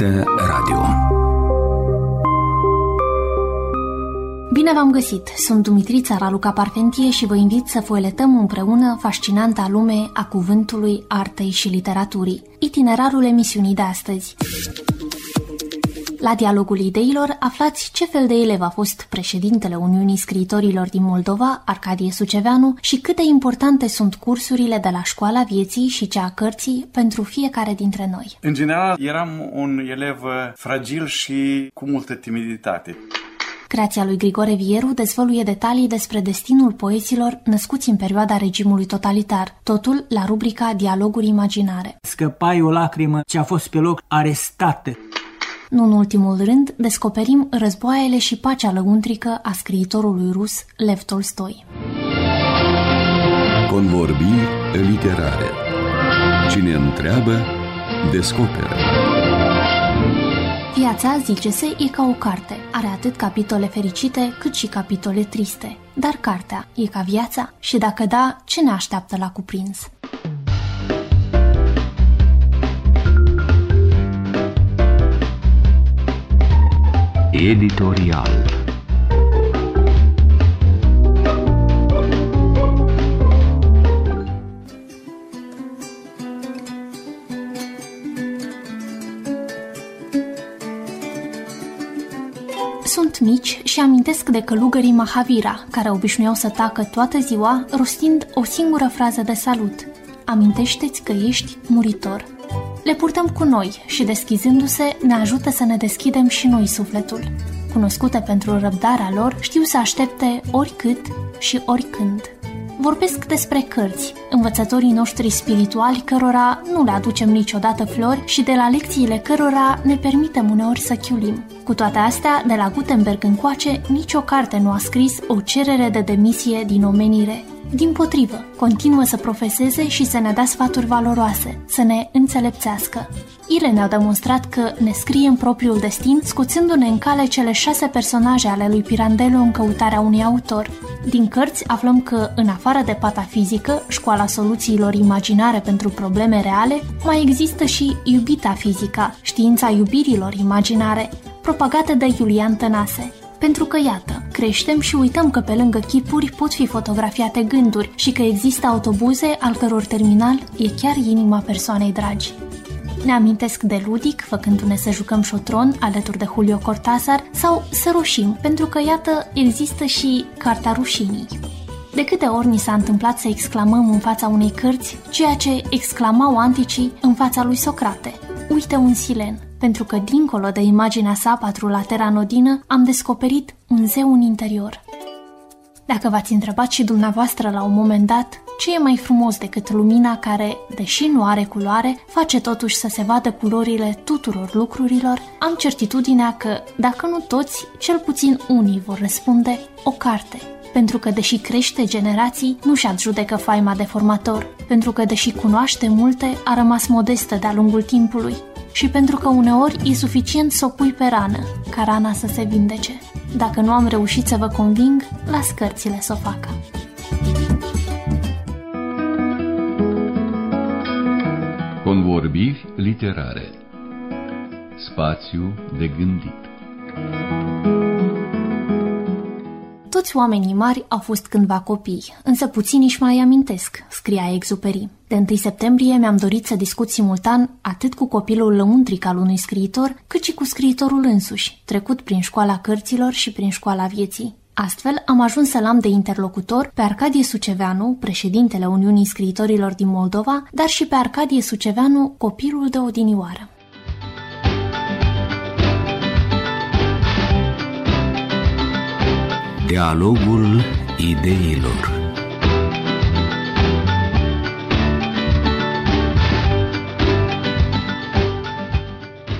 Este radio. Bine v-am găsit! Sunt Dumitrița Raluca Parfentie și vă invit să foiletăm împreună fascinanta lume a cuvântului, artei și literaturii. Itinerarul emisiunii de astăzi. La dialogul ideilor aflați ce fel de elev a fost președintele Uniunii Scriitorilor din Moldova, Arcadie Suceveanu, și cât de importante sunt cursurile de la școala vieții și cea a cărții pentru fiecare dintre noi. În general, eram un elev fragil și cu multă timiditate. Creația lui Grigore Vieru dezvăluie detalii despre destinul poeților născuți în perioada regimului totalitar, totul la rubrica Dialoguri imaginare. Scăpai o lacrimă ce a fost pe loc arestată. Nu în ultimul rând, descoperim războaiele și pacea lăuntrică a scriitorului rus Lev Tolstoi. Convorbiri literare. Cine întreabă, descoperă. Viața, zice-se, e ca o carte. Are atât capitole fericite cât și capitole triste. Dar cartea e ca viața? Și dacă da, ce ne așteaptă la cuprins? Editorial Sunt mici și amintesc de călugării Mahavira, care obișnuiau să tacă toată ziua rostind o singură frază de salut. Amintește-ți că ești muritor. Le purtăm cu noi și deschizându-se ne ajută să ne deschidem și noi sufletul. Cunoscute pentru răbdarea lor, știu să aștepte oricât și oricând. Vorbesc despre cărți, învățătorii noștri spirituali cărora nu le aducem niciodată flori și de la lecțiile cărora ne permitem uneori să chiulim. Cu toate astea, de la Gutenberg încoace, nicio carte nu a scris o cerere de demisie din omenire. Din potrivă, continuă să profeseze și să ne dea sfaturi valoroase, să ne înțelepțească. Ele ne-au demonstrat că ne scriem propriul destin, scuțându-ne în cale cele șase personaje ale lui Pirandello în căutarea unui autor. Din cărți aflăm că, în afară de patafizică, școala soluțiilor imaginare pentru probleme reale, mai există și iubita fizica, știința iubirilor imaginare, propagată de Iulian Tănase. Pentru că, iată, creștem și uităm că pe lângă chipuri pot fi fotografiate gânduri și că există autobuze al căror terminal e chiar inima persoanei dragi. Ne amintesc de Ludic, făcându-ne să jucăm șotron alături de Julio Cortázar, sau să rușim, pentru că, iată, există și Carta Rușinii. De câte ori ni s-a întâmplat să exclamăm în fața unei cărți ceea ce exclamau anticii în fața lui Socrate. Uite un silen, pentru că dincolo de imaginea sa patrulateră anodină am descoperit un zeu în interior. Dacă v-ați întrebat și dumneavoastră la un moment dat ce e mai frumos decât lumina care, deși nu are culoare, face totuși să se vadă culorile tuturor lucrurilor, am certitudinea că, dacă nu toți, cel puțin unii vor răspunde o carte. Pentru că, deși crește generații, nu și-a judecă faima de formator. Pentru că, deși cunoaște multe, a rămas modestă de-a lungul timpului. Și pentru că uneori e suficient să o pui pe rană, ca rana să se vindece. Dacă nu am reușit să vă conving, las cărțile să o facă. Convorbiri literare Spațiu de gândit Toți oamenii mari au fost cândva copii, însă puțini își mai amintesc, scria Exuperi. De 1 septembrie mi-am dorit să discut simultan atât cu copilul lăuntric al unui scriitor, cât și cu scriitorul însuși, trecut prin școala cărților și prin școala vieții. Astfel, am ajuns să-l am de interlocutor pe Arcadie Suceveanu, președintele Uniunii Scriitorilor din Moldova, dar și pe Arcadie Suceveanu, copilul de odinioară. Dialogul ideilor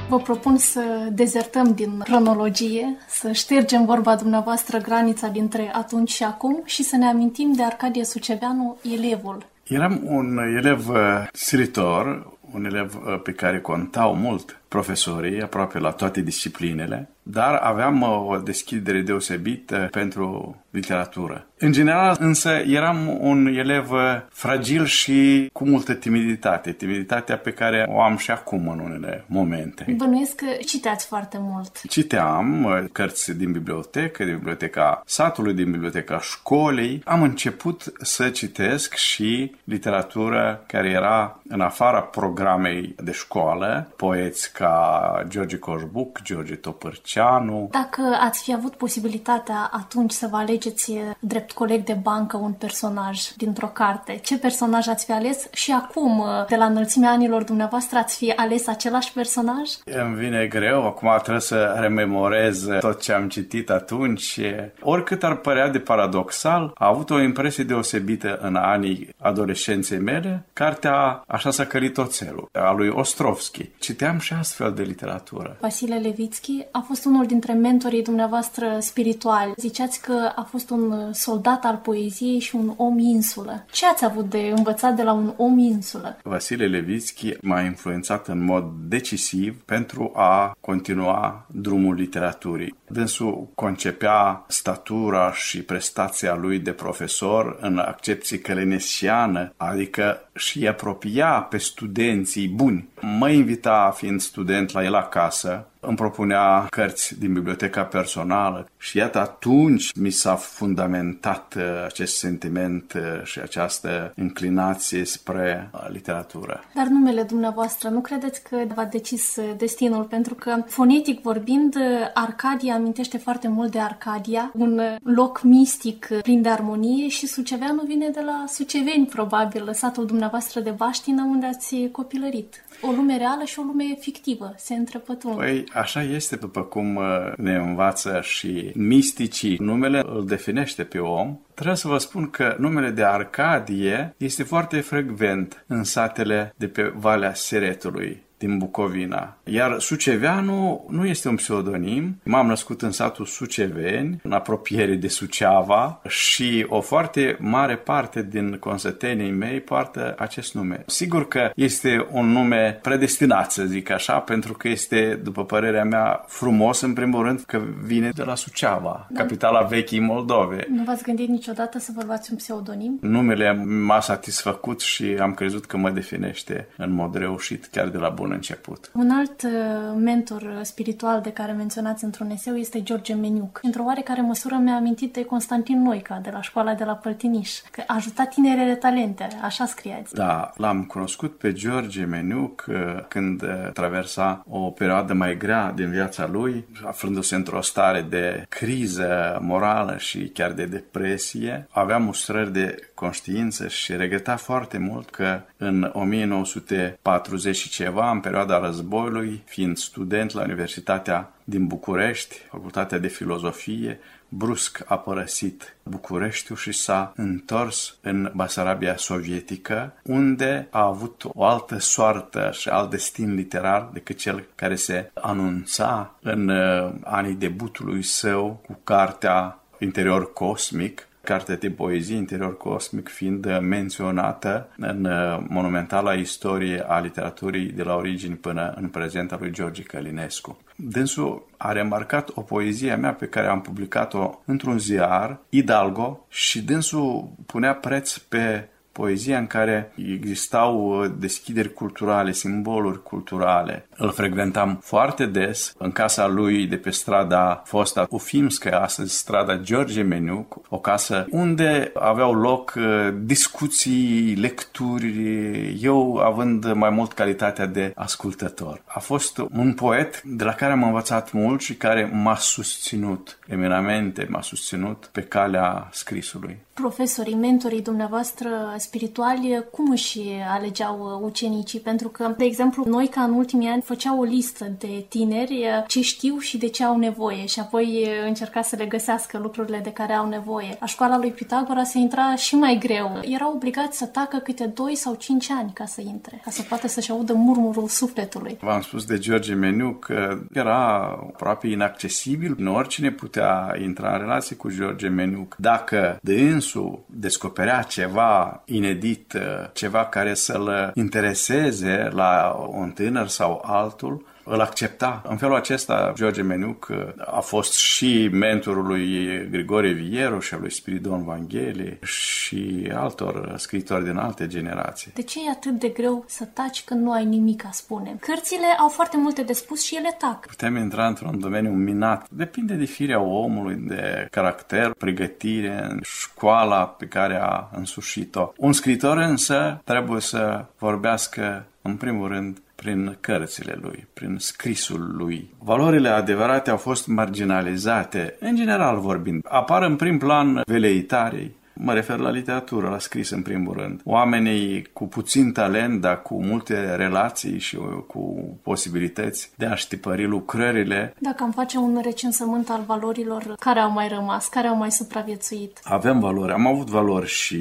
Vă propun să dezertăm din cronologie, să ștergem vorba dumneavoastră granița dintre atunci și acum și să ne amintim de Arcadie Suceveanu, elevul. Eram un elev uh, scriitor, un elev uh, pe care contau mult profesorii aproape la toate disciplinele, dar aveam o deschidere deosebită pentru literatură. În general, însă, eram un elev fragil și cu multă timiditate, timiditatea pe care o am și acum în unele momente. Bănuiesc că citeați foarte mult. Citeam uh, cărți din bibliotecă, din biblioteca satului, din biblioteca școlii. Am început să citesc și literatură care era în afara programei de școală, poeți ca George Coșbuc, George Topârceanu. Dacă ați fi avut posibilitatea atunci să vă alegeți drept coleg de bancă un personaj dintr-o carte, ce personaj ați fi ales și acum, de la înălțimea anilor dumneavoastră, ați fi ales același personaj? Îmi vine greu, acum trebuie să rememorez tot ce am citit atunci. Oricât ar părea de paradoxal, a avut o impresie deosebită în anii adolescenței mele, cartea Așa s-a cărit oțelul, a lui Ostrovski. Citeam și astfel de literatură. Vasile Levitski a fost unul dintre mentorii dumneavoastră spirituali. Ziceați că a fost un soldat al poeziei și un om insulă. Ce ați avut de învățat de la un om insulă? Vasile Levitski m-a influențat în mod decisiv pentru a continua drumul literaturii. Dânsul concepea statura și prestația lui de profesor în accepție călenesiană, adică și apropia pe studenții buni. Mă invita, fiind student la el acasă, îmi propunea cărți din biblioteca personală și iată atunci mi s-a fundamentat uh, acest sentiment uh, și această inclinație spre uh, literatură. Dar numele dumneavoastră, nu credeți că v-a decis destinul? Pentru că, fonetic vorbind, Arcadia amintește foarte mult de Arcadia, un loc mistic plin de armonie și Suceveanu vine de la Suceveni, probabil, satul dumneavoastră de Baștină, unde ați copilărit. O lume reală și o lume fictivă se întrepătrund. Păi, așa este după cum uh, ne învață și misticii. Numele îl definește pe om. Trebuie să vă spun că numele de Arcadie este foarte frecvent în satele de pe Valea Seretului din Bucovina. Iar Suceveanu nu este un pseudonim. M-am născut în satul Suceveni, în apropiere de Suceava și o foarte mare parte din consătenii mei poartă acest nume. Sigur că este un nume predestinat, să zic așa, pentru că este, după părerea mea, frumos în primul rând că vine de la Suceava, da. capitala vechii Moldove. Nu v-ați gândit niciodată să vă luați un pseudonim? Numele m-a satisfăcut și am crezut că mă definește în mod reușit chiar de la bun bun început. Un alt uh, mentor spiritual de care menționați într-un eseu este George Meniuc. Într-o oarecare măsură mi-a amintit de Constantin Noica de la școala de la Păltiniș, că a ajutat tinerele talente, așa scriați. Da, l-am cunoscut pe George Meniuc uh, când uh, traversa o perioadă mai grea din viața lui, aflându-se într-o stare de criză morală și chiar de depresie. Avea mustrări de conștiință și regreta foarte mult că în 1940 și ceva în perioada războiului, fiind student la Universitatea din București, Facultatea de Filozofie, brusc a părăsit Bucureștiul și s-a întors în Basarabia sovietică, unde a avut o altă soartă și alt destin literar decât cel care se anunța în uh, anii debutului său cu cartea Interior Cosmic, carte de poezie interior cosmic fiind menționată în uh, monumentala istorie a literaturii de la origini până în prezent a lui George Călinescu. Dânsul a remarcat o poezie a mea pe care am publicat-o într-un ziar, Hidalgo, și dânsul punea preț pe poezia în care existau uh, deschideri culturale, simboluri culturale. Îl frecventam foarte des în casa lui de pe strada fosta Ufimskaya, astăzi strada George Meniuc, o casă unde aveau loc uh, discuții, lecturi, eu având mai mult calitatea de ascultător. A fost un poet de la care am învățat mult și care m-a susținut eminamente, m-a susținut pe calea scrisului profesorii, mentorii dumneavoastră spirituali, cum își alegeau ucenicii? Pentru că, de exemplu, noi ca în ultimii ani făceau o listă de tineri ce știu și de ce au nevoie și apoi încerca să le găsească lucrurile de care au nevoie. La școala lui Pitagora se intra și mai greu. Erau obligați să tacă câte 2 sau 5 ani ca să intre, ca să poată să-și audă murmurul sufletului. V-am spus de George Meniu că era aproape inaccesibil. Nu oricine putea intra în relație cu George Meniu. Dacă de dânsul descoperea ceva inedit, ceva care să-l intereseze la un tânăr sau altul, îl accepta. În felul acesta, George Menuc a fost și mentorul lui Grigore Vieru și al lui Spiridon Vangheli și altor scriitori din alte generații. De ce e atât de greu să taci când nu ai nimic a spune? Cărțile au foarte multe de spus și ele tac. Putem intra într-un domeniu minat. Depinde de firea omului, de caracter, pregătire, școala pe care a însușit-o. Un scriitor însă trebuie să vorbească în primul rând prin cărțile lui, prin scrisul lui. Valorile adevărate au fost marginalizate, în general vorbind. Apar în prim plan veleitarii, Mă refer la literatură, la scris în primul rând. Oamenii cu puțin talent, dar cu multe relații și cu posibilități de a știpări lucrările. Dacă am face un recensământ al valorilor, care au mai rămas, care au mai supraviețuit? Avem valori, am avut valori și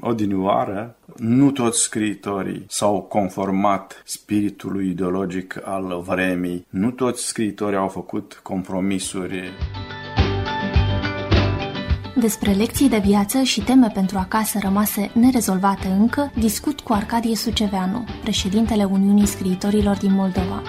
odinioară. Nu toți scriitorii s-au conformat spiritului ideologic al vremii. Nu toți scriitorii au făcut compromisuri. Despre lecții de viață și teme pentru acasă rămase nerezolvate încă, discut cu Arcadie Suceveanu, președintele Uniunii Scriitorilor din Moldova.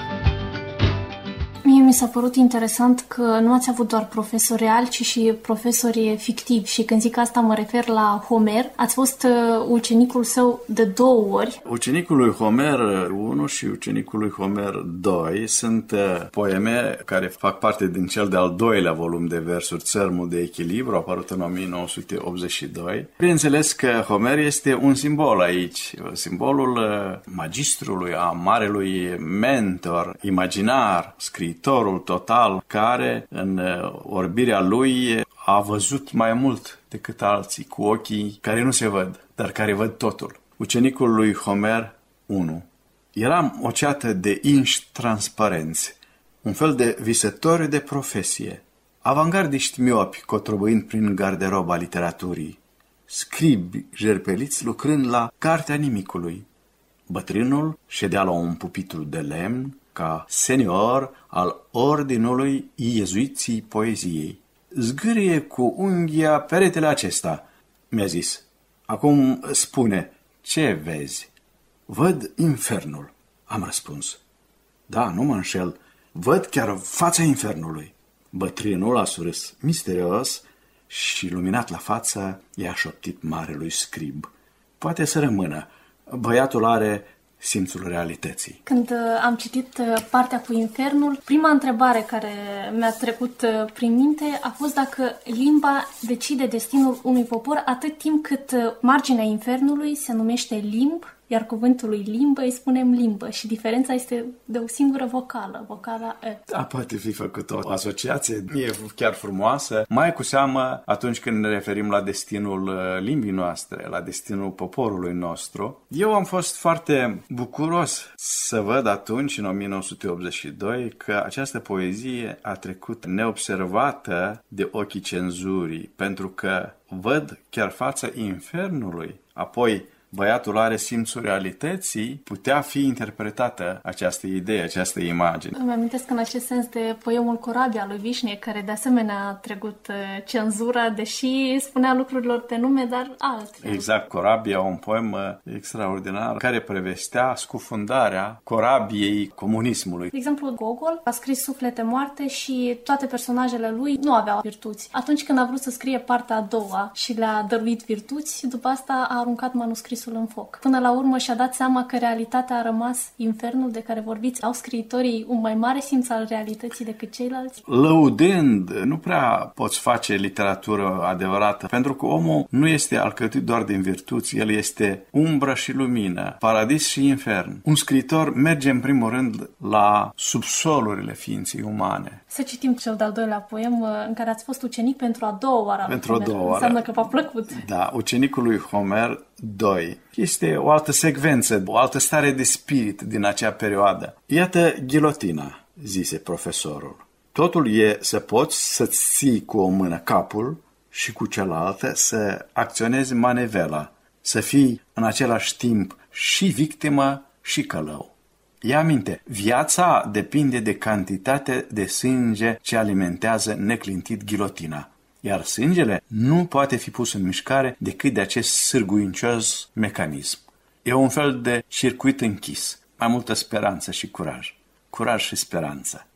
Mie mi s-a părut interesant că nu ați avut doar profesori reali, ci și profesori fictivi. Și când zic asta mă refer la Homer. Ați fost uh, ucenicul său de două ori. Ucenicul lui Homer 1 și ucenicul lui Homer 2 sunt uh, poeme care fac parte din cel de-al doilea volum de versuri Țărmul de echilibru, apărut în 1982. Bineînțeles că Homer este un simbol aici, simbolul uh, magistrului, a marelui mentor, imaginar, scris viitorul total, care în uh, orbirea lui a văzut mai mult decât alții, cu ochii care nu se văd, dar care văd totul. Ucenicul lui Homer 1 Eram o ceată de inși transparenți, un fel de visători de profesie, avangardiști miopi cotrobăind prin garderoba literaturii, scribi jerpeliți lucrând la Cartea Nimicului. Bătrânul ședea la un pupitru de lemn, ca senior al Ordinului Iezuiții Poeziei. Zgârie cu unghia peretele acesta, mi-a zis. Acum spune, ce vezi? Văd infernul, am răspuns. Da, nu mă înșel, văd chiar fața infernului. Bătrânul a surâs misterios și, luminat la față, i-a șoptit marelui scrib. Poate să rămână. Băiatul are simțul realității. Când uh, am citit uh, partea cu infernul, prima întrebare care mi-a trecut uh, prin minte a fost dacă limba decide destinul unui popor atât timp cât marginea infernului se numește limb iar cuvântului limbă îi spunem limbă și diferența este de o singură vocală, vocala E. Da, poate fi făcută o asociație, e chiar frumoasă, mai cu seamă atunci când ne referim la destinul uh, limbii noastre, la destinul poporului nostru. Eu am fost foarte bucuros să văd atunci, în 1982, că această poezie a trecut neobservată de ochii cenzurii, pentru că văd chiar fața infernului, apoi băiatul are simțul realității, putea fi interpretată această idee, această imagine. Îmi amintesc în acest sens de poemul Corabia lui Vișnie, care de asemenea a trecut uh, cenzura, deși spunea lucrurilor pe nume, dar altfel. Exact, Corabia, un poem uh, extraordinar care prevestea scufundarea corabiei comunismului. De exemplu, Gogol a scris Suflete moarte și toate personajele lui nu aveau virtuți. Atunci când a vrut să scrie partea a doua și le-a dăruit virtuți, după asta a aruncat manuscrisul scrisul în foc. Până la urmă și-a dat seama că realitatea a rămas infernul de care vorbiți. Au scriitorii un mai mare simț al realității decât ceilalți? Lăudând, nu prea poți face literatură adevărată, pentru că omul nu este alcătuit doar din virtuți, el este umbră și lumină, paradis și infern. Un scriitor merge în primul rând la subsolurile ființei umane. Să citim cel de-al doilea poem în care ați fost ucenic pentru a doua oară. Pentru a doua oară. Înseamnă că v-a plăcut. Da, ucenicul lui Homer 2. Este o altă secvență, o altă stare de spirit din acea perioadă. Iată ghilotina, zise profesorul. Totul e să poți să-ți ții cu o mână capul și cu cealaltă să acționezi manevela, să fii în același timp și victimă și călău. Ia minte, viața depinde de cantitatea de sânge ce alimentează neclintit ghilotina iar sângele nu poate fi pus în mișcare decât de acest sârguincios mecanism. E un fel de circuit închis, mai multă speranță și curaj. curaj și speranță.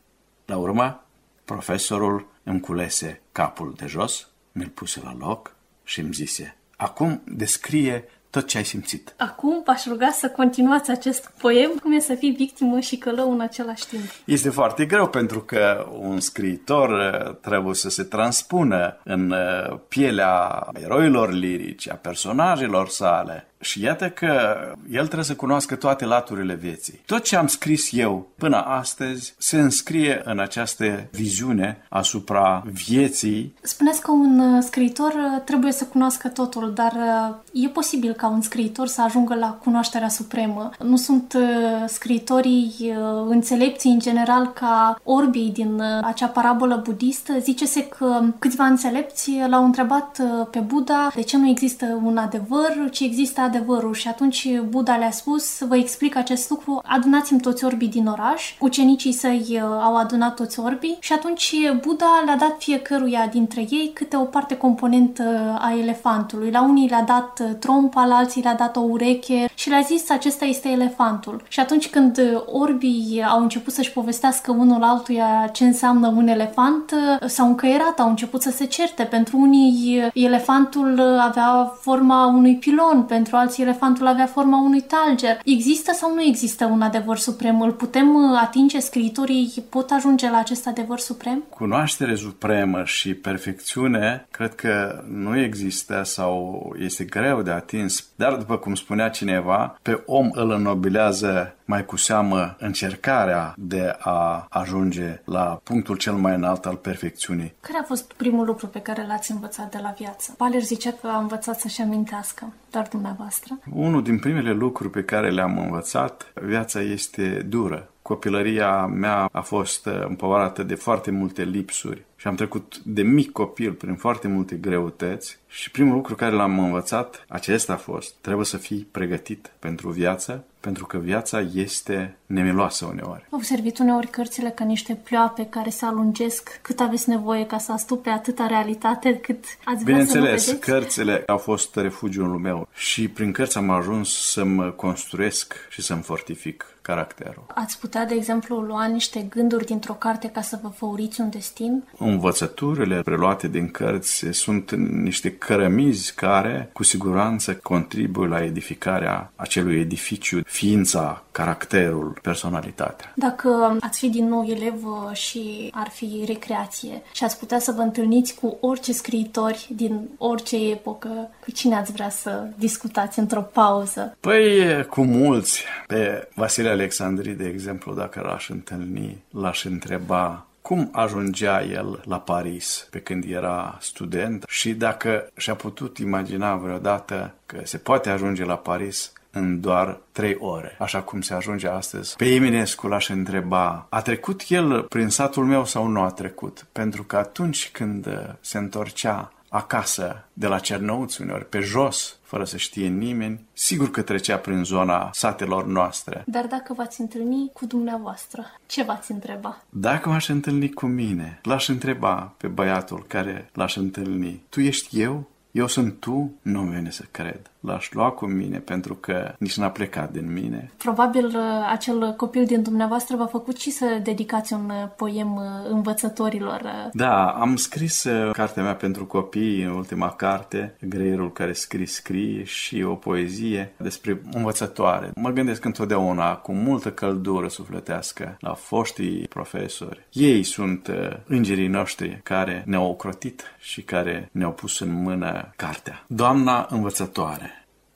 La urmă, profesorul îmi culese capul de jos, mi-l puse la loc și îmi zise, acum descrie tot ce ai simțit. Acum v-aș ruga să continuați acest poem, cum e să fii victimă și călău în același timp. Este foarte greu pentru că un scriitor uh, trebuie să se transpună în uh, pielea eroilor lirici, a personajelor sale, și iată că el trebuie să cunoască toate laturile vieții. Tot ce am scris eu până astăzi se înscrie în această viziune asupra vieții. Spuneți că un uh, scriitor uh, trebuie să cunoască totul, dar uh, e posibil ca un scriitor să ajungă la cunoașterea supremă. Nu sunt scriitorii înțelepții în general ca orbii din acea parabolă budistă. Zice-se că câțiva înțelepți l-au întrebat pe Buddha de ce nu există un adevăr, ci există adevărul și atunci Buddha le-a spus, vă explic acest lucru, adunați-mi toți orbii din oraș, ucenicii săi uh, au adunat toți orbii și atunci Buddha le-a dat fiecăruia dintre ei câte o parte componentă a elefantului. La unii le-a dat uh, trompa, la alții le-a dat o ureche și le-a zis acesta este elefantul. Și atunci când uh, orbii au început să-și povestească unul altuia ce înseamnă un elefant, s-au încăierat, au început să se certe. Pentru unii elefantul avea forma unui pilon, pentru alții elefantul avea forma unui talger. Există sau nu există un adevăr suprem? Îl putem uh, atinge? Scriitorii pot ajunge la acest adevăr suprem? Cunoaștere supremă și perfecțiune cred că nu există sau este greu de atins. Dar, după cum spunea cineva, pe om îl înnobilează mai cu seamă încercarea de a ajunge la punctul cel mai înalt al perfecțiunii. Care a fost primul lucru pe care l-ați învățat de la viață? Valer zicea că a învățat să-și amintească, dar dumneavoastră? Unul din primele lucruri pe care le-am învățat, viața este dură. Copilăria mea a fost împovărată de foarte multe lipsuri și am trecut de mic copil prin foarte multe greutăți și primul lucru care l-am învățat, acesta a fost, trebuie să fii pregătit pentru viață, pentru că viața este nemiloasă uneori. Au servit uneori cărțile ca niște ploape care se alungesc cât aveți nevoie ca să astupe atâta realitate cât ați vrea Bineînțeles, să nu cărțile au fost refugiul meu și prin cărți am ajuns să-mi construiesc și să-mi fortific caracterul. Ați putea, de exemplu, lua niște gânduri dintr-o carte ca să vă făuriți un destin? Învățăturile preluate din cărți sunt niște cărămizi care, cu siguranță, contribuie la edificarea acelui edificiu, ființa, caracterul, personalitatea. Dacă ați fi din nou elev și ar fi recreație și ați putea să vă întâlniți cu orice scriitori din orice epocă, cu cine ați vrea să discutați într-o pauză? Păi, cu mulți. Pe Vasile Alexandri, de exemplu, dacă l-aș întâlni, l-aș întreba cum ajungea el la Paris pe când era student și dacă și-a putut imagina vreodată că se poate ajunge la Paris în doar trei ore, așa cum se ajunge astăzi. Pe Eminescu l-aș întreba, a trecut el prin satul meu sau nu a trecut? Pentru că atunci când se întorcea acasă de la Cernăuți uneori, pe jos, fără să știe nimeni, sigur că trecea prin zona satelor noastre. Dar dacă v-ați întâlni cu dumneavoastră, ce v-ați întreba? Dacă m-aș întâlni cu mine, l-aș întreba pe băiatul care l-aș întâlni, tu ești eu? Eu sunt tu? Nu vine să cred l-aș lua cu mine pentru că nici n-a plecat din mine. Probabil uh, acel copil din dumneavoastră v-a făcut și să dedicați un uh, poem uh, învățătorilor. Da, am scris cartea mea pentru copii, ultima carte, Greierul care scrie, scrie și o poezie despre învățătoare. Mă gândesc întotdeauna cu multă căldură sufletească la foștii profesori. Ei sunt îngerii noștri care ne-au ocrotit și care ne-au pus în mână cartea. Doamna învățătoare,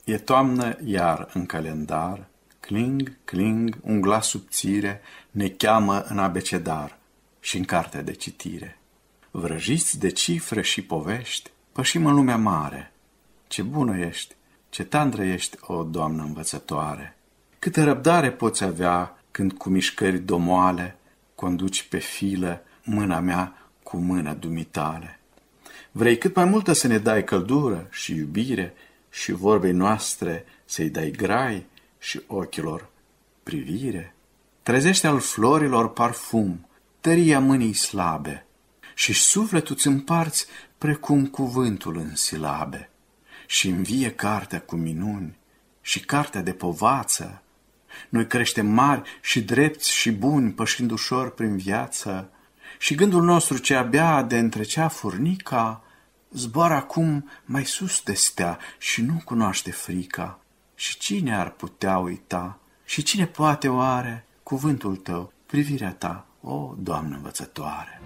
E toamnă iar în calendar, cling, cling, un glas subțire ne cheamă în abecedar și în cartea de citire. Vrăjiți de cifre și povești, pășim în lumea mare. Ce bună ești, ce tandră ești, o doamnă învățătoare! Câtă răbdare poți avea când cu mișcări domoale conduci pe filă mâna mea cu mâna dumitale. Vrei cât mai multă să ne dai căldură și iubire și vorbei noastre să-i dai grai și ochilor privire. Trezește al florilor parfum, tăria mâinii slabe și sufletul îți împarți precum cuvântul în silabe. Și învie cartea cu minuni și cartea de povață. Noi creștem mari și drepți și buni, pășind ușor prin viață, și gândul nostru ce abia de întrecea furnica, zboară acum mai sus de stea și nu cunoaște frica. Și cine ar putea uita? Și cine poate oare cuvântul tău, privirea ta, o, Doamnă învățătoare?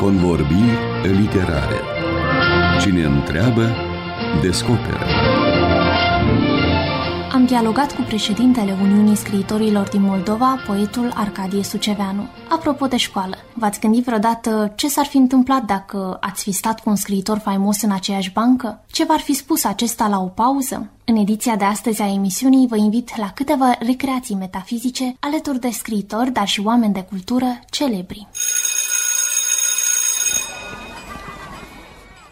Convorbiri literare Cine întreabă, descoperă am dialogat cu președintele Uniunii Scriitorilor din Moldova, poetul Arcadie Suceveanu. Apropo de școală, v-ați gândit vreodată ce s-ar fi întâmplat dacă ați fi stat cu un scriitor faimos în aceeași bancă? Ce v-ar fi spus acesta la o pauză? În ediția de astăzi a emisiunii vă invit la câteva recreații metafizice alături de scriitori, dar și oameni de cultură celebri.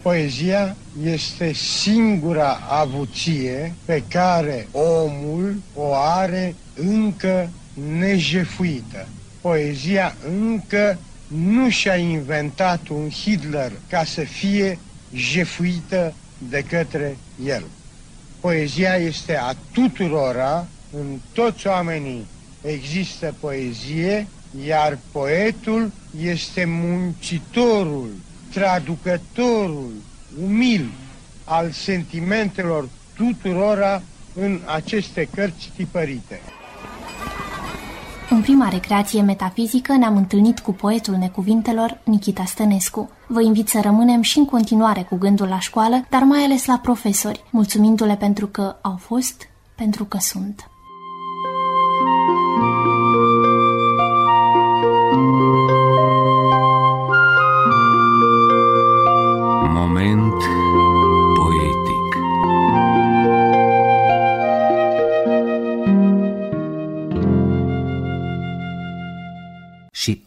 Poezia este singura avuție pe care omul o are încă nejefuită. Poezia încă nu și-a inventat un Hitler ca să fie jefuită de către el. Poezia este a tuturora, în toți oamenii există poezie, iar poetul este muncitorul traducătorul umil al sentimentelor tuturora în aceste cărți tipărite. În prima recreație metafizică ne-am întâlnit cu poetul necuvintelor Nikita Stănescu. Vă invit să rămânem și în continuare cu gândul la școală, dar mai ales la profesori, mulțumindu-le pentru că au fost, pentru că sunt.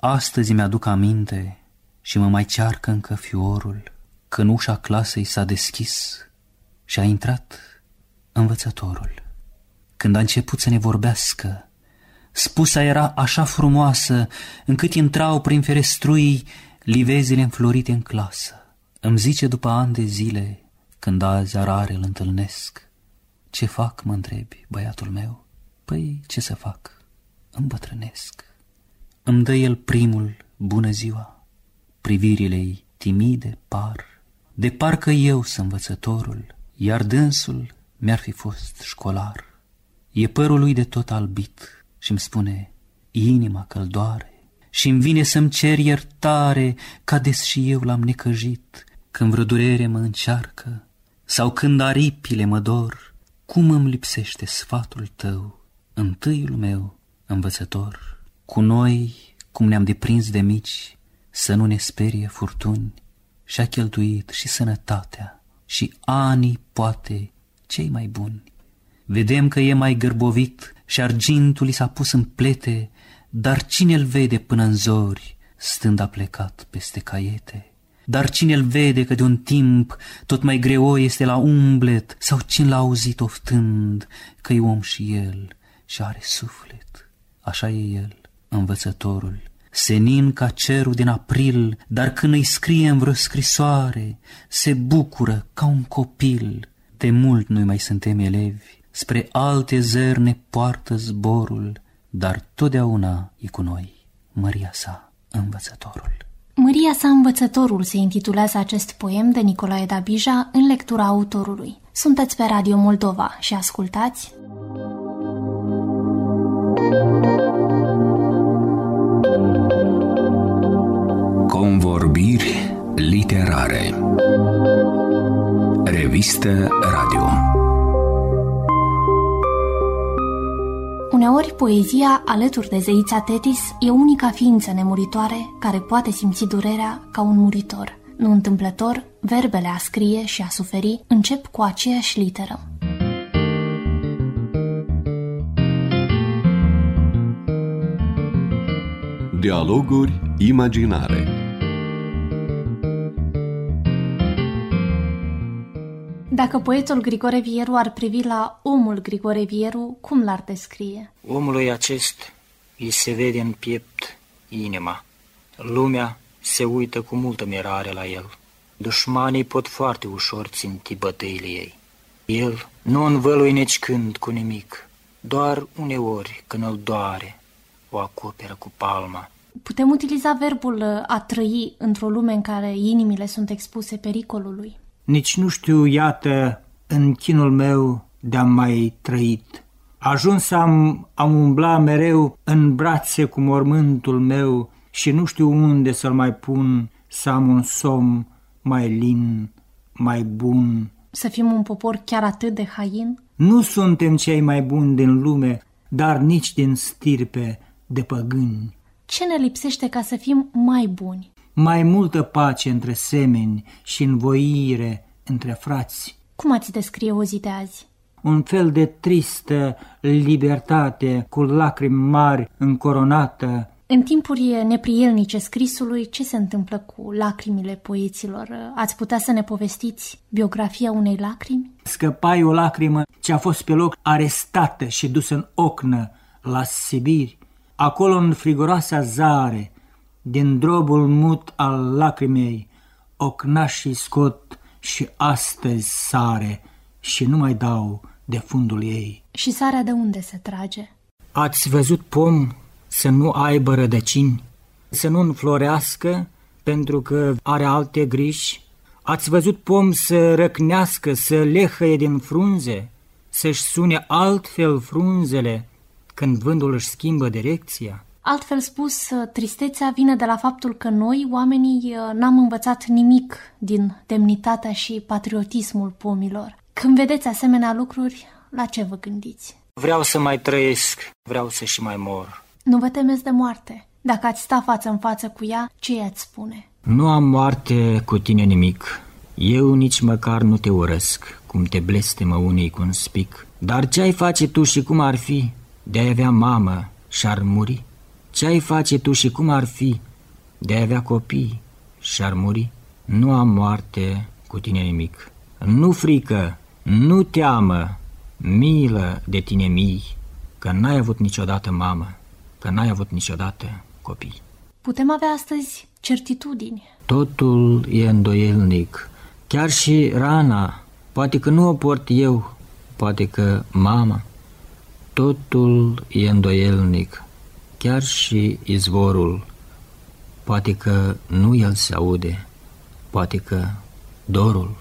Astăzi mi-aduc aminte și mă mai cearcă încă fiorul Când ușa clasei s-a deschis și a intrat învățătorul. Când a început să ne vorbească, spusa era așa frumoasă încât intrau prin ferestrui livezile înflorite în clasă. Îmi zice după ani de zile, când azi arare îl întâlnesc, Ce fac, mă întrebi, băiatul meu? Păi, ce să fac? Îmbătrânesc. Îmi dă el primul bună ziua, privirile timide par, de parcă eu sunt învățătorul, iar dânsul mi-ar fi fost școlar. E părul lui de tot albit și îmi spune, inima căldoare, și îmi vine să-mi cer iertare, ca des și eu l-am necăjit, când vreo durere mă încearcă, sau când aripile mă dor, cum îmi lipsește sfatul tău, întâiul meu învățător. Cu noi, cum ne-am deprins de mici, să nu ne sperie furtuni, și-a cheltuit și sănătatea și anii, poate, cei mai buni. Vedem că e mai gârbovit și argintul i s-a pus în plete, dar cine-l vede până în zori, stând a plecat peste caiete? Dar cine-l vede că de un timp tot mai greu este la umblet, sau cine l-a auzit oftând că-i om și el și are suflet? Așa e el învățătorul, senin ca cerul din april, dar când îi scrie în vreo scrisoare, se bucură ca un copil. De mult noi mai suntem elevi, spre alte zări ne poartă zborul, dar totdeauna e cu noi Maria sa, învățătorul. Maria sa învățătorul se intitulează acest poem de Nicolae Dabija în lectura autorului. Sunteți pe Radio Moldova și ascultați literare Revistă radio Uneori, poezia, alături de zeița Tetis, e unica ființă nemuritoare care poate simți durerea ca un muritor. Nu întâmplător, verbele a scrie și a suferi încep cu aceeași literă. Dialoguri imaginare Dacă poetul Grigore Vieru ar privi la omul Grigore Vieru, cum l-ar descrie? Omului acest îi se vede în piept inima. Lumea se uită cu multă mirare la el. Dușmanii pot foarte ușor ținti bătăile ei. El nu învălui nici când cu nimic, Doar uneori, când îl doare, o acoperă cu palma. Putem utiliza verbul uh, a trăi într-o lume în care inimile sunt expuse pericolului. Nici nu știu, iată, în chinul meu de-am mai trăit. Ajuns am, am umbla mereu în brațe cu mormântul meu și nu știu unde să-l mai pun să am un somn mai lin, mai bun. Să fim un popor chiar atât de hain? Nu suntem cei mai buni din lume, dar nici din stirpe de păgâni. Ce ne lipsește ca să fim mai buni? Mai multă pace între semeni și învoire între frați. Cum ați descrie o zi de azi? Un fel de tristă libertate cu lacrimi mari încoronată. În timpuri neprielnice scrisului, ce se întâmplă cu lacrimile poeților? Ați putea să ne povestiți biografia unei lacrimi? Scăpai o lacrimă ce a fost pe loc arestată și dusă în ocnă la Sibir. Acolo în friguroasa zare, din drobul mut al lacrimei, ocnașii scot și astăzi sare și nu mai dau de fundul ei. Și sarea de unde se trage? Ați văzut pom să nu aibă rădăcini, să nu înflorească pentru că are alte griji? Ați văzut pom să răcnească, să lehăie din frunze, să-și sune altfel frunzele când vântul își schimbă direcția? Altfel spus, tristețea vine de la faptul că noi, oamenii, n-am învățat nimic din demnitatea și patriotismul pomilor. Când vedeți asemenea lucruri, la ce vă gândiți? Vreau să mai trăiesc, vreau să și mai mor. Nu vă temeți de moarte. Dacă ați sta față în față cu ea, ce i-ați spune? Nu am moarte cu tine nimic. Eu nici măcar nu te urăsc, cum te blestemă unei cu un spic. Dar ce ai face tu și cum ar fi de a avea mamă și ar muri? Ce ai face tu și cum ar fi de a avea copii și ar muri? Nu am moarte cu tine nimic. Nu frică, nu teamă, milă de tine mii, că n-ai avut niciodată mamă, că n-ai avut niciodată copii. Putem avea astăzi certitudini. Totul e îndoielnic, chiar și rana, poate că nu o port eu, poate că mama. Totul e îndoielnic, chiar și izvorul, poate că nu el se aude, poate că dorul.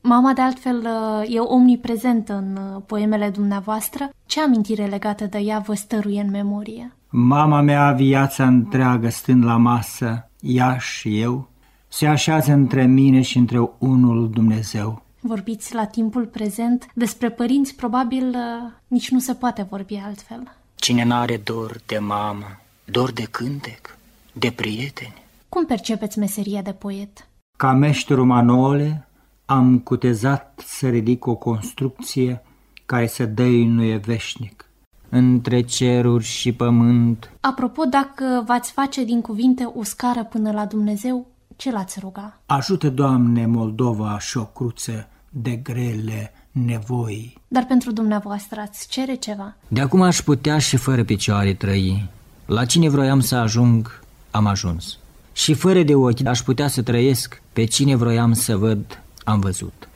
Mama, de altfel, e omniprezentă în uh, poemele dumneavoastră. Ce amintire legată de ea vă stăruie în memorie? Mama mea viața întreagă stând la masă, ea și eu, se așează între mine și între unul Dumnezeu. Vorbiți la timpul prezent despre părinți, probabil uh, nici nu se poate vorbi altfel. Cine n-are dor de mamă, dor de cântec, de prieteni? Cum percepeți meseria de poet? Ca meșterul Manole, am cutezat să ridic o construcție care să dăinuie veșnic. Între ceruri și pământ. Apropo, dacă v-ați face din cuvinte o scară până la Dumnezeu, ce l-ați ruga? Ajută, Doamne, Moldova și o cruță de grele nevoi. Dar pentru dumneavoastră ați cere ceva? De acum aș putea și fără picioare trăi. La cine vroiam să ajung, am ajuns. Și fără de ochi aș putea să trăiesc, pe cine vroiam să văd, am văzut.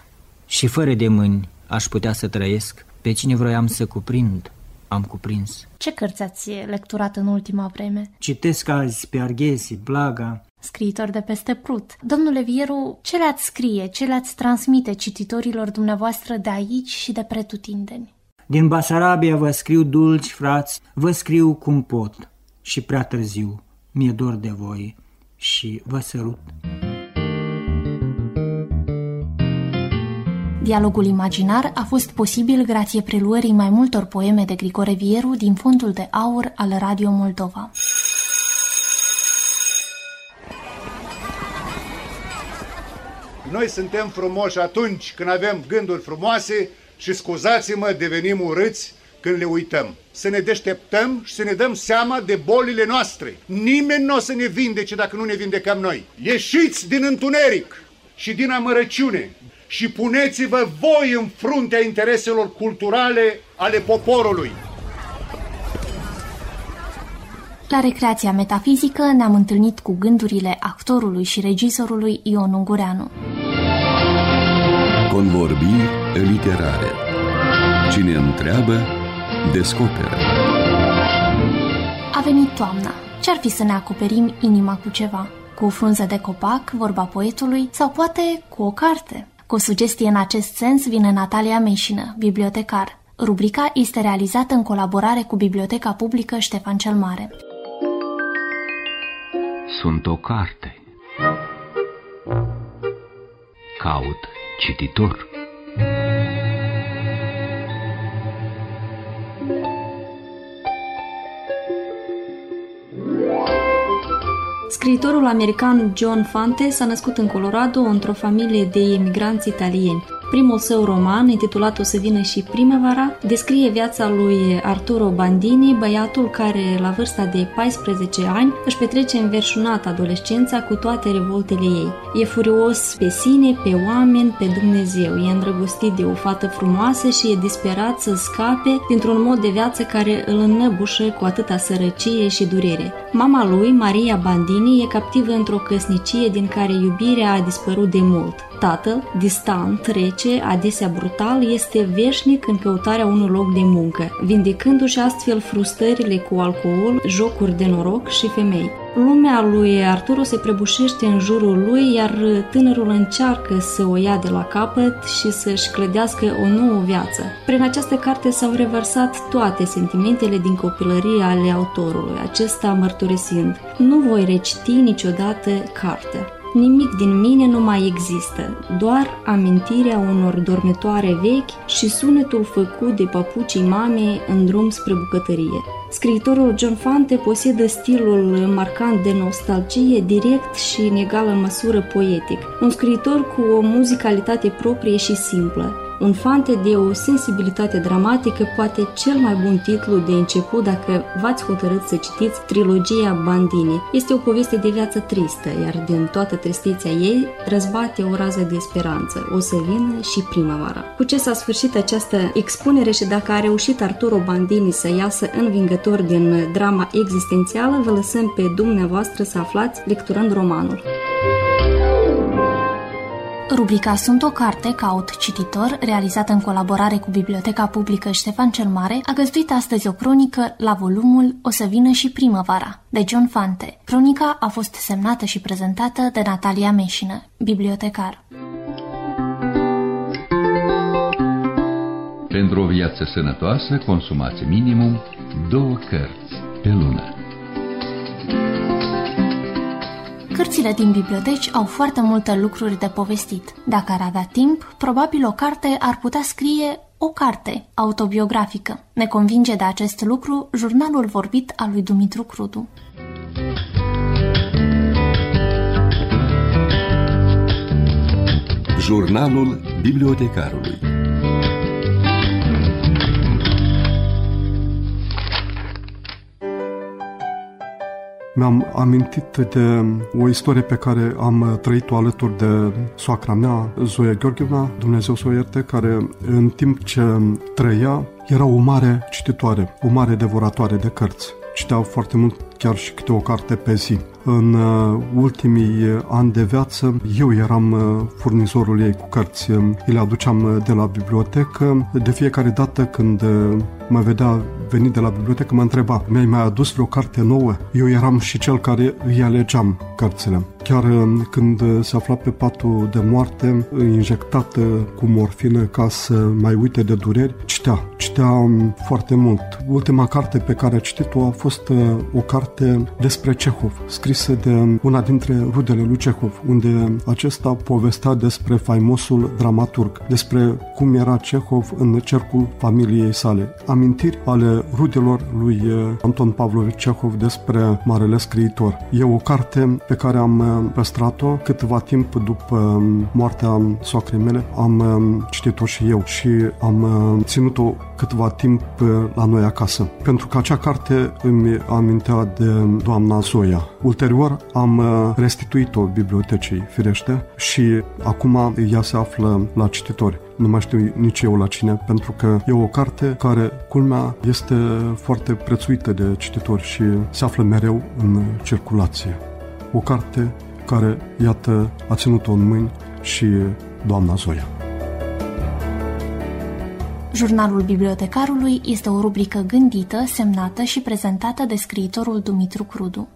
Și fără de mâini aș putea să trăiesc, pe cine vroiam să cuprind, am cuprins. Ce cărți ați lecturat în ultima vreme? Citesc azi pe Arghezi, Blaga. Scriitor de peste Prut. Domnule Vieru, ce le-ați scrie, ce le-ați transmite cititorilor dumneavoastră de aici și de pretutindeni? Din Basarabia vă scriu dulci, frați, vă scriu cum pot și prea târziu. Mi-e dor de voi și vă sărut. Dialogul imaginar a fost posibil grație preluării mai multor poeme de Grigore Vieru din fondul de aur al Radio Moldova. Noi suntem frumoși atunci când avem gânduri frumoase și scuzați-mă, devenim urâți când le uităm. Să ne deșteptăm și să ne dăm seama de bolile noastre. Nimeni nu o să ne vindece dacă nu ne vindecăm noi. Ieșiți din întuneric și din amărăciune, și puneți-vă voi în fruntea intereselor culturale ale poporului. La recreația metafizică ne-am întâlnit cu gândurile actorului și regizorului Ion Ungureanu. Convorbiri literare Cine întreabă, Descoperă A venit toamna. Ce-ar fi să ne acoperim inima cu ceva? Cu o frunză de copac, vorba poetului, sau poate cu o carte? Cu o sugestie în acest sens vine Natalia Meșină, bibliotecar. Rubrica este realizată în colaborare cu Biblioteca Publică Ștefan cel Mare. Sunt o carte. Caut cititor. Scriitorul american John Fante s-a născut în Colorado într-o familie de emigranți italieni. Primul său roman, intitulat O să vină și primăvara, descrie viața lui Arturo Bandini, băiatul care, la vârsta de 14 ani, își petrece înverșunat adolescența cu toate revoltele ei. E furios pe sine, pe oameni, pe Dumnezeu. E îndrăgostit de o fată frumoasă și e disperat să scape dintr-un mod de viață care îl înnăbușă cu atâta sărăcie și durere. Mama lui, Maria Bandini, e captivă într-o căsnicie din care iubirea a dispărut de mult. Tatăl, distant, rece, adesea brutal, este veșnic în căutarea unui loc de muncă, vindicându-și astfel frustrările cu alcool, jocuri de noroc și femei. Lumea lui Arturo se prăbușește în jurul lui, iar tânărul încearcă să o ia de la capăt și să-și clădească o nouă viață. Prin această carte s-au revărsat toate sentimentele din copilărie ale autorului, acesta mărturisind, nu voi reciti niciodată cartea. Nimic din mine nu mai există, doar amintirea unor dormitoare vechi și sunetul făcut de papucii mamei în drum spre bucătărie. Scriitorul John Fante posedă stilul marcant de nostalgie, direct și în egală măsură poetic. Un scriitor cu o muzicalitate proprie și simplă un fante de o sensibilitate dramatică, poate cel mai bun titlu de început dacă v-ați hotărât să citiți trilogia Bandini. Este o poveste de viață tristă, iar din toată tristețea ei răzbate o rază de speranță, o să vină și primăvara. Cu ce s-a sfârșit această expunere și dacă a reușit Arturo Bandini să iasă învingător din drama existențială, vă lăsăm pe dumneavoastră să aflați lecturând romanul. Rubrica Sunt o carte, caut cititor, realizată în colaborare cu Biblioteca Publică Ștefan cel Mare, a găzduit astăzi o cronică la volumul O să vină și primăvara, de John Fante. Cronica a fost semnată și prezentată de Natalia Meșină, bibliotecar. Pentru o viață sănătoasă, consumați minimum două cărți pe lună. Cărțile din biblioteci au foarte multe lucruri de povestit. Dacă ar avea timp, probabil o carte ar putea scrie o carte autobiografică. Ne convinge de acest lucru jurnalul vorbit al lui Dumitru Crudu. Jurnalul bibliotecarului Mi-am amintit de o istorie pe care am trăit-o alături de soacra mea, Zoia Gheorghevna, Dumnezeu să o ierte, care în timp ce trăia era o mare cititoare, o mare devoratoare de cărți. Citea foarte mult chiar și câte o carte pe zi. În uh, ultimii ani de viață, eu eram uh, furnizorul ei cu cărți. Îi le aduceam uh, de la bibliotecă. De fiecare dată când mă vedea venit de la bibliotecă, mă întreba, mi-ai mai adus vreo carte nouă? Eu eram și cel care îi alegeam cărțile. Chiar când se afla pe patul de moarte, injectată cu morfină ca să mai uite de dureri, citea. Citea um, foarte mult. Ultima carte pe care a citit-o a fost o carte despre Cehov, scrisă de una dintre rudele lui Cehov, unde acesta povestea despre faimosul dramaturg, despre cum era Cehov în cercul familiei sale. Amintiri ale rudelor lui eh, Anton Pavlovich Cehov despre marele scriitor. E o carte pe care am eh, păstrat-o câteva timp după mm, moartea soacrei mele. Am mm, citit-o și eu și am mm, ținut-o câteva timp eh, la noi acasă. Pentru că acea carte îmi amintea de doamna Zoia. Ulterior am restituit-o bibliotecii, firește, și acum ea se află la cititori nu mai știu nici eu la cine, pentru că e o carte care, culmea, este foarte prețuită de cititori și se află mereu în circulație. O carte care, iată, a ținut-o în mâini și doamna Zoia. Jurnalul bibliotecarului este o rubrică gândită, semnată și prezentată de scriitorul Dumitru Crudu.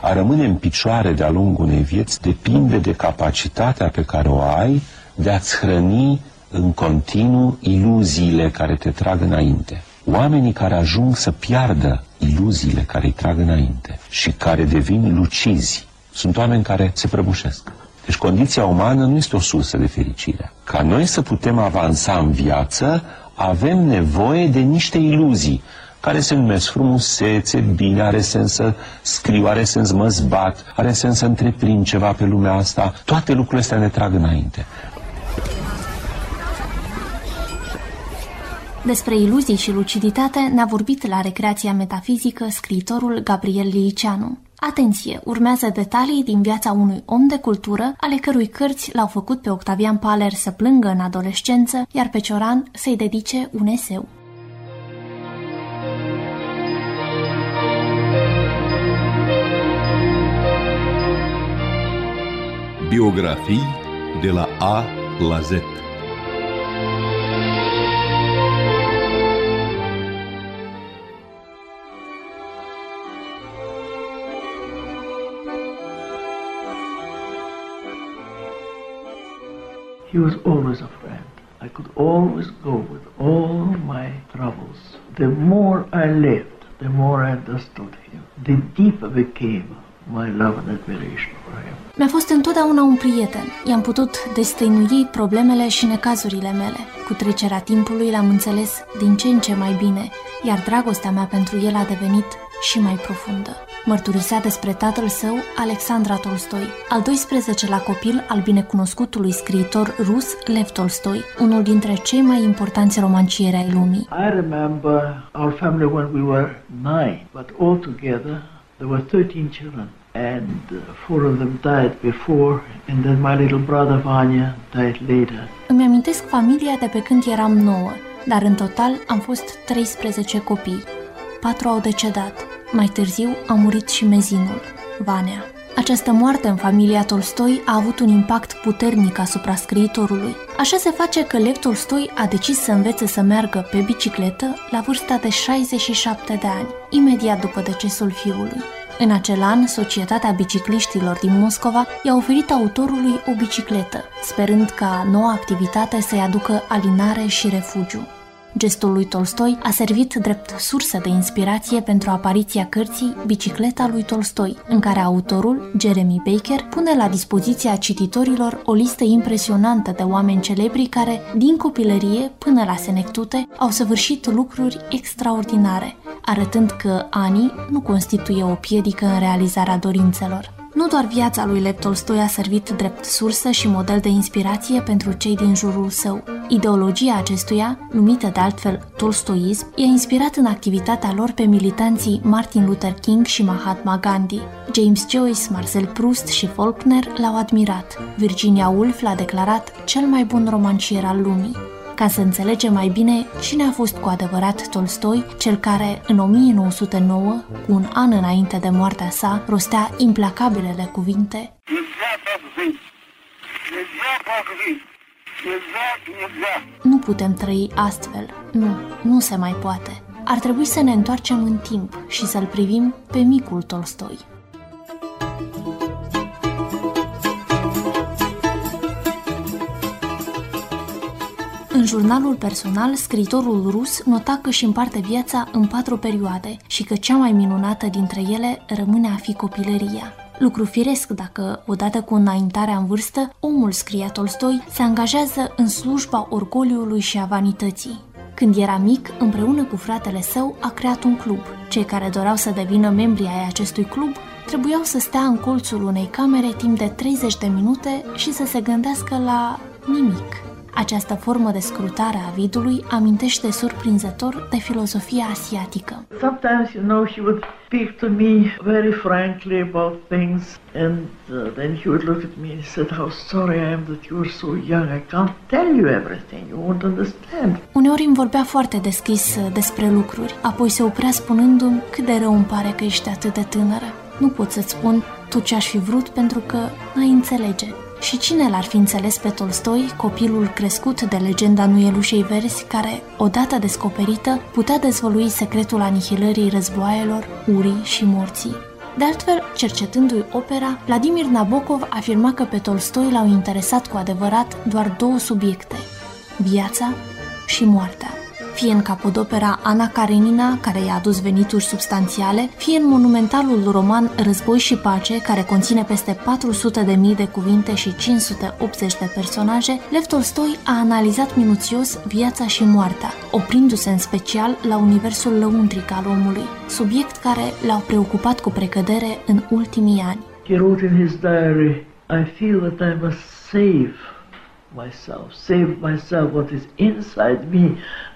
A rămâne în picioare de-a lungul unei vieți depinde de capacitatea pe care o ai de a-ți hrăni în continuu iluziile care te trag înainte. Oamenii care ajung să piardă iluziile care îi trag înainte și care devin lucizi sunt oameni care se prăbușesc. Deci condiția umană nu este o sursă de fericire. Ca noi să putem avansa în viață, avem nevoie de niște iluzii care se numesc frumusețe, bine, are sens să scriu, are sens să mă zbat, are sens să întreprind ceva pe lumea asta. Toate lucrurile astea ne trag înainte. Despre iluzii și luciditate ne-a vorbit la recreația metafizică scriitorul Gabriel Liliceanu. Atenție! Urmează detalii din viața unui om de cultură, ale cărui cărți l-au făcut pe Octavian Paler să plângă în adolescență, iar pe Cioran să-i dedice un eseu. Biografii de la A la Z He was always a friend. I could always go with all my troubles. The more I lived, the more I understood him, the deeper became my love and admiration for him. Mi-a fost întotdeauna un prieten. I-am putut destăinui problemele și necazurile mele. Cu trecerea timpului l-am înțeles din ce în ce mai bine, iar dragostea mea pentru el a devenit și mai profundă. Mărturisea despre tatăl său, Alexandra Tolstoi, al 12-lea copil al binecunoscutului scriitor rus Lev Tolstoi, unul dintre cei mai importanți romancieri ai lumii. I remember our family when we were nine, but all together there were 13 children. And uh, four of them died before, and then my little brother Vanya died later. Îmi amintesc familia de pe când eram nouă, dar în total am fost 13 copii. Patru au decedat. Mai târziu a murit și mezinul, Vanea. Această moarte în familia Tolstoi a avut un impact puternic asupra scriitorului. Așa se face că Lev Tolstoi a decis să învețe să meargă pe bicicletă la vârsta de 67 de ani, imediat după decesul fiului. În acel an, Societatea Bicicliștilor din Moscova i-a oferit autorului o bicicletă, sperând ca noua activitate să-i aducă alinare și refugiu. Gestul lui Tolstoi a servit drept sursă de inspirație pentru apariția cărții Bicicleta lui Tolstoi, în care autorul, Jeremy Baker, pune la dispoziția cititorilor o listă impresionantă de oameni celebri care, din copilărie până la senectute, au săvârșit lucruri extraordinare, arătând că anii nu constituie o piedică în realizarea dorințelor. Nu doar viața lui Lev Tolstoi a servit drept sursă și model de inspirație pentru cei din jurul său. Ideologia acestuia, numită de altfel tolstoism, i-a inspirat în activitatea lor pe militanții Martin Luther King și Mahatma Gandhi. James Joyce, Marcel Proust și Faulkner l-au admirat. Virginia Woolf l-a declarat cel mai bun romancier al lumii ca să înțelegem mai bine cine a fost cu adevărat Tolstoi, cel care, în 1909, cu un an înainte de moartea sa, rostea implacabilele cuvinte Nu putem trăi astfel. Nu, nu se mai poate. Ar trebui să ne întoarcem în timp și să-l privim pe micul Tolstoi. În jurnalul personal, scriitorul rus nota că își împarte viața în patru perioade și că cea mai minunată dintre ele rămâne a fi copilăria. Lucru firesc dacă, odată cu înaintarea în vârstă, omul, scria Tolstoi, se angajează în slujba orgoliului și a vanității. Când era mic, împreună cu fratele său, a creat un club. Cei care doreau să devină membri ai acestui club trebuiau să stea în colțul unei camere timp de 30 de minute și să se gândească la nimic. Această formă de scrutare a vidului amintește surprinzător de filozofia asiatică. Sometimes, you know, he would speak to me very frankly about things and uh, then he would look at me and said, how sorry I am that you are so young. I can't tell you everything. You won't understand. Uneori îmi vorbea foarte deschis uh, despre lucruri, apoi se oprea spunându-mi cât de rău îmi pare că ești atât de tânără. nu pot să-ți spun tot ce aș fi vrut pentru că n-ai înțelege. Și cine l-ar fi înțeles pe Tolstoi, copilul crescut de legenda nuielușei verzi, care, odată descoperită, putea dezvălui secretul anihilării războaielor, urii și morții. De altfel, cercetându-i opera, Vladimir Nabokov afirma că pe Tolstoi l-au interesat cu adevărat doar două subiecte, viața și moartea fie în capodopera Ana Karenina, care i-a adus venituri substanțiale, fie în monumentalul roman Război și pace, care conține peste 400 de mii de cuvinte și 580 de personaje, Lev Tolstoi a analizat minuțios viața și moartea, oprindu-se în special la universul lăuntric al omului, subiect care l-au preocupat cu precădere în ultimii ani. He wrote in his diary, I feel that I must save myself, save myself what is inside me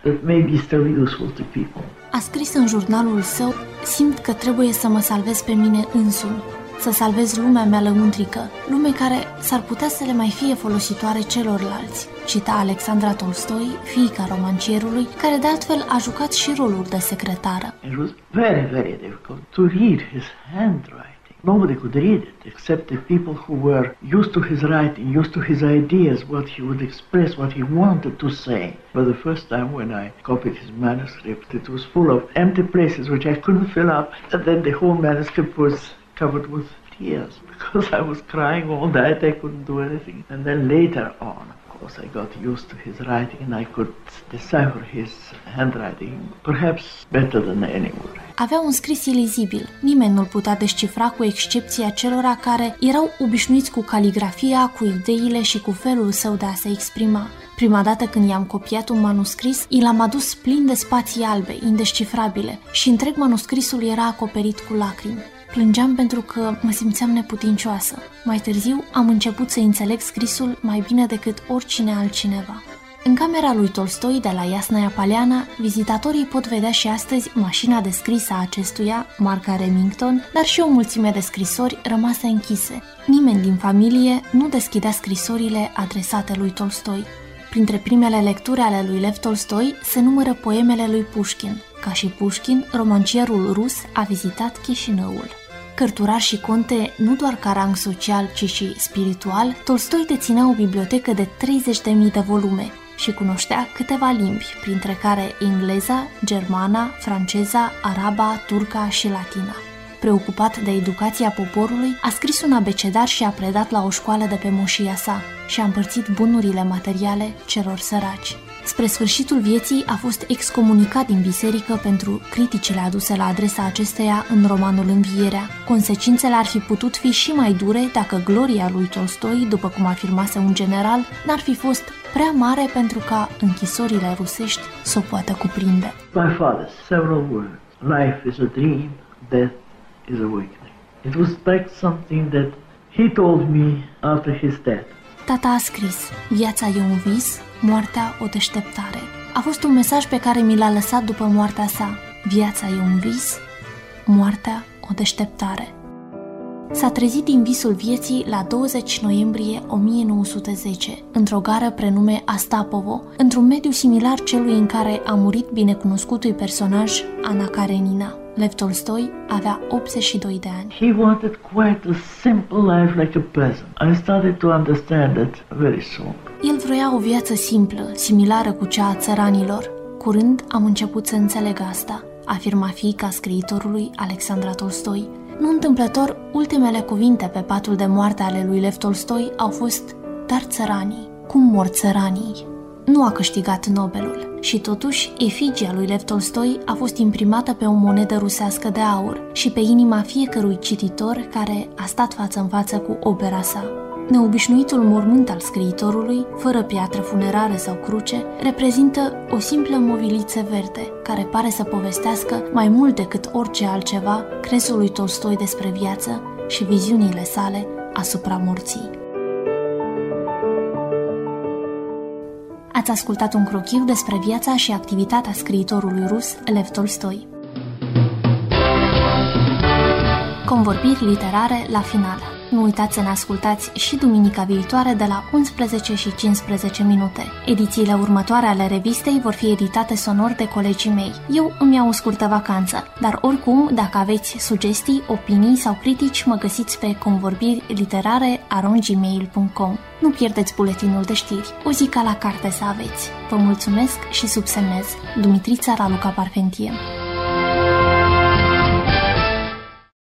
that may be still useful to people. A scris în jurnalul său, simt că trebuie să mă salvez pe mine însumi, să salvez lumea mea lăuntrică, lume care s-ar putea să le mai fie folositoare celorlalți. Cita Alexandra Tolstoi, fiica romancierului, care de altfel a jucat și rolul de secretară. It was very, very difficult to read his handwriting. Nobody could read it except the people who were used to his writing, used to his ideas, what he would express, what he wanted to say. But the first time when I copied his manuscript, it was full of empty places which I couldn't fill up, and then the whole manuscript was covered with tears because I was crying all night, I couldn't do anything. And then later on, course, I got used to his writing and I could decipher his handwriting perhaps better than anyone. Avea un scris ilizibil. Nimeni nu-l putea descifra cu excepția celora care erau obișnuiți cu caligrafia, cu ideile și cu felul său de a se exprima. Prima dată când i-am copiat un manuscris, i l-am adus plin de spații albe, indescifrabile, și întreg manuscrisul era acoperit cu lacrimi. Plângeam pentru că mă simțeam neputincioasă. Mai târziu am început să înțeleg scrisul mai bine decât oricine altcineva. În camera lui Tolstoi de la Iasnaia Paleana, vizitatorii pot vedea și astăzi mașina de scris a acestuia, marca Remington, dar și o mulțime de scrisori rămase închise. Nimeni din familie nu deschidea scrisorile adresate lui Tolstoi. Printre primele lecturi ale lui Lev Tolstoi se numără poemele lui Pushkin. Ca și Pushkin, romancierul rus a vizitat Chișinăul cărturar și conte nu doar ca rang social, ci și spiritual, Tolstoi deținea o bibliotecă de 30.000 de volume și cunoștea câteva limbi, printre care engleza, germana, franceza, araba, turca și latina. Preocupat de educația poporului, a scris un abecedar și a predat la o școală de pe moșia sa și a împărțit bunurile materiale celor săraci. Spre sfârșitul vieții a fost excomunicat din biserică pentru criticile aduse la adresa acesteia în romanul Învierea. Consecințele ar fi putut fi și mai dure dacă gloria lui Tolstoi, după cum afirmase un general, n-ar fi fost prea mare pentru ca închisorile rusești să o poată cuprinde. My father, several words. Life is a dream, death is awakening. It was like something that he told me after his death. Tata a scris, viața e un vis, moartea o deșteptare. A fost un mesaj pe care mi l-a lăsat după moartea sa. Viața e un vis, moartea o deșteptare. S-a trezit din visul vieții la 20 noiembrie 1910, într-o gară prenume Astapovo, într-un mediu similar celui în care a murit binecunoscutui personaj Ana Karenina. Lev Tolstoi avea 82 de ani. He wanted quite a simple life like a peasant. I started to understand that very soon. El vroia o viață simplă, similară cu cea a țăranilor. Curând am început să înțeleg asta, afirma fiica scriitorului Alexandra Tolstoi. Nu întâmplător, ultimele cuvinte pe patul de moarte ale lui Lev Tolstoi au fost Dar țăranii, cum mor țăranii? Nu a câștigat Nobelul și totuși efigia lui Lev Tolstoi a fost imprimată pe o monedă rusească de aur și pe inima fiecărui cititor care a stat față în față cu opera sa. Neobișnuitul mormânt al scriitorului, fără piatră funerară sau cruce, reprezintă o simplă moviliță verde, care pare să povestească mai mult decât orice altceva crezul lui Tolstoi despre viață și viziunile sale asupra morții. Ați ascultat un crochiu despre viața și activitatea scriitorului rus Lev Tolstoi. Convorbiri literare la final. Nu uitați să ne ascultați și duminica viitoare de la 11 și 15 minute. Edițiile următoare ale revistei vor fi editate sonor de colegii mei. Eu îmi iau o scurtă vacanță, dar oricum, dacă aveți sugestii, opinii sau critici, mă găsiți pe convorbiri literare arongmail.com. Nu pierdeți buletinul de știri. O zi ca la carte să aveți. Vă mulțumesc și subsemnez. Dumitrița Raluca Parfentiem.